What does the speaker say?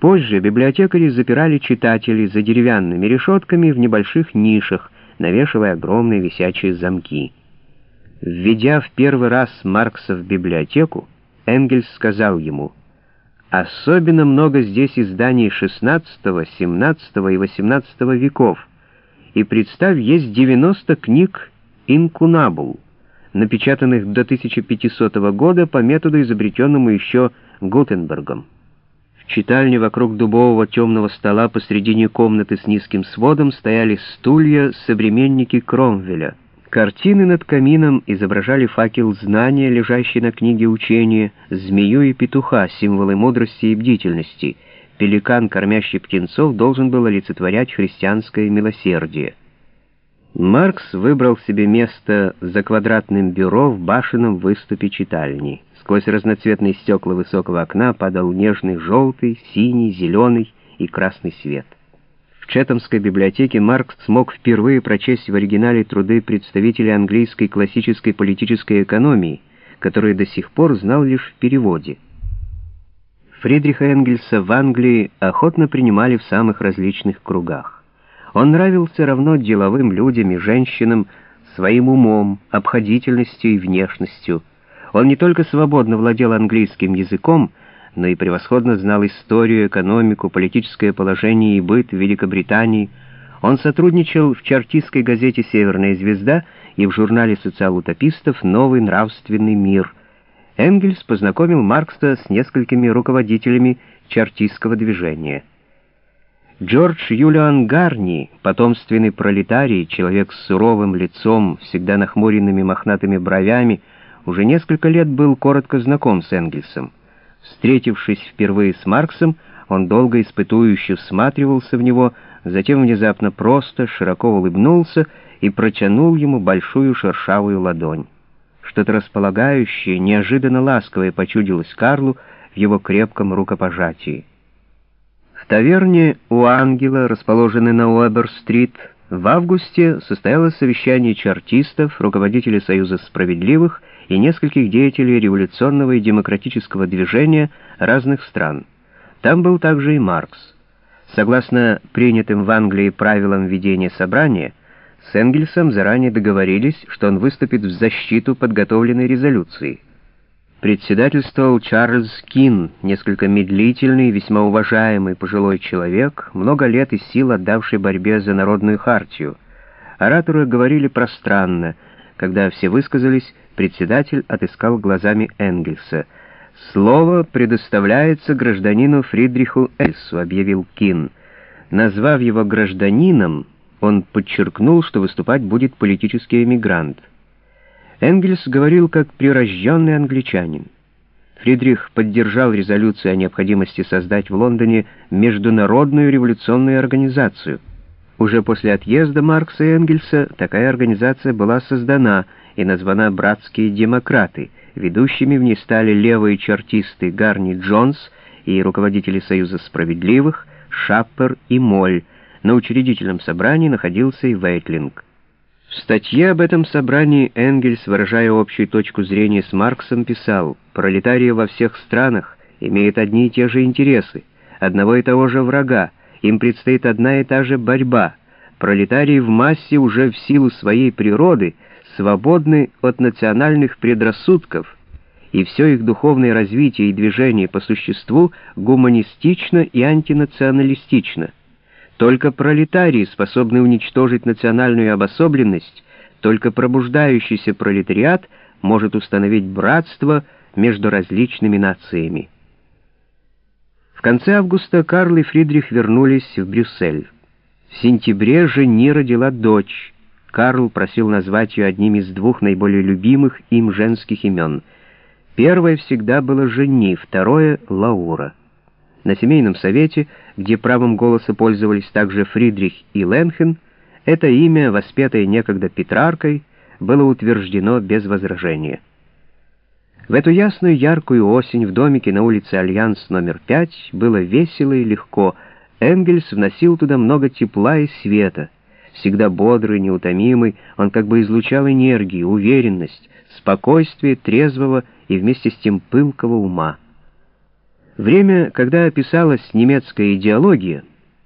Позже библиотекари запирали читателей за деревянными решетками в небольших нишах, навешивая огромные висячие замки. Введя в первый раз Маркса в библиотеку, Энгельс сказал ему, «Особенно много здесь изданий XVI, XVII и XVIII веков, и, представь, есть 90 книг «Инкунабул», напечатанных до 1500 года по методу, изобретенному еще Гутенбергом. Читальне вокруг дубового темного стола посредине комнаты с низким сводом стояли стулья современники Кромвеля. Картины над камином изображали факел знания, лежащий на книге учения, змею и петуха, символы мудрости и бдительности. Пеликан, кормящий птенцов, должен был олицетворять христианское милосердие. Маркс выбрал себе место за квадратным бюро в башенном выступе читальни. Сквозь разноцветные стекла высокого окна падал нежный желтый, синий, зеленый и красный свет. В Четомской библиотеке Маркс смог впервые прочесть в оригинале труды представителей английской классической политической экономии, которые до сих пор знал лишь в переводе. Фридриха Энгельса в Англии охотно принимали в самых различных кругах. Он нравился равно деловым людям и женщинам своим умом, обходительностью и внешностью, он не только свободно владел английским языком, но и превосходно знал историю, экономику, политическое положение и быт Великобритании. Он сотрудничал в чартистской газете «Северная звезда» и в журнале социал-утопистов «Новый нравственный мир». Энгельс познакомил Маркса с несколькими руководителями чартистского движения. Джордж Юлиан Гарни, потомственный пролетарий, человек с суровым лицом, всегда нахмуренными мохнатыми бровями, уже несколько лет был коротко знаком с Энгельсом. Встретившись впервые с Марксом, он долго испытующе всматривался в него, затем внезапно просто, широко улыбнулся и протянул ему большую шершавую ладонь. Что-то располагающее, неожиданно ласковое почудилось Карлу в его крепком рукопожатии. В таверне у Ангела, расположенной на Уэбер-стрит, в августе состоялось совещание чартистов, руководителей Союза Справедливых и нескольких деятелей революционного и демократического движения разных стран. Там был также и Маркс. Согласно принятым в Англии правилам ведения собрания, с Энгельсом заранее договорились, что он выступит в защиту подготовленной резолюции. Председательствовал Чарльз Кин, несколько медлительный, весьма уважаемый пожилой человек, много лет и сил отдавший борьбе за народную хартию. Ораторы говорили пространно. Когда все высказались, председатель отыскал глазами Энгельса. «Слово предоставляется гражданину Фридриху Эльсу», — объявил Кин. Назвав его гражданином, он подчеркнул, что выступать будет политический эмигрант. Энгельс говорил как прирожденный англичанин. Фридрих поддержал резолюцию о необходимости создать в Лондоне международную революционную организацию. Уже после отъезда Маркса и Энгельса такая организация была создана и названа «Братские демократы». Ведущими в ней стали левые чартисты Гарни Джонс и руководители Союза справедливых Шаппер и Моль. На учредительном собрании находился и Вейтлинг. В статье об этом собрании Энгельс, выражая общую точку зрения с Марксом, писал «Пролетарии во всех странах имеют одни и те же интересы, одного и того же врага, им предстоит одна и та же борьба. Пролетарии в массе уже в силу своей природы свободны от национальных предрассудков, и все их духовное развитие и движение по существу гуманистично и антинационалистично». Только пролетарии способны уничтожить национальную обособленность, только пробуждающийся пролетариат может установить братство между различными нациями. В конце августа Карл и Фридрих вернулись в Брюссель. В сентябре жени родила дочь. Карл просил назвать ее одним из двух наиболее любимых им женских имен. Первое всегда было жени, второе — Лаура. На семейном совете, где правом голоса пользовались также Фридрих и Ленхен, это имя, воспетое некогда Петраркой, было утверждено без возражения. В эту ясную яркую осень в домике на улице Альянс номер 5 было весело и легко. Энгельс вносил туда много тепла и света. Всегда бодрый, неутомимый, он как бы излучал энергию, уверенность, спокойствие трезвого и вместе с тем пылкого ума. Время, когда писалась немецкая идеология,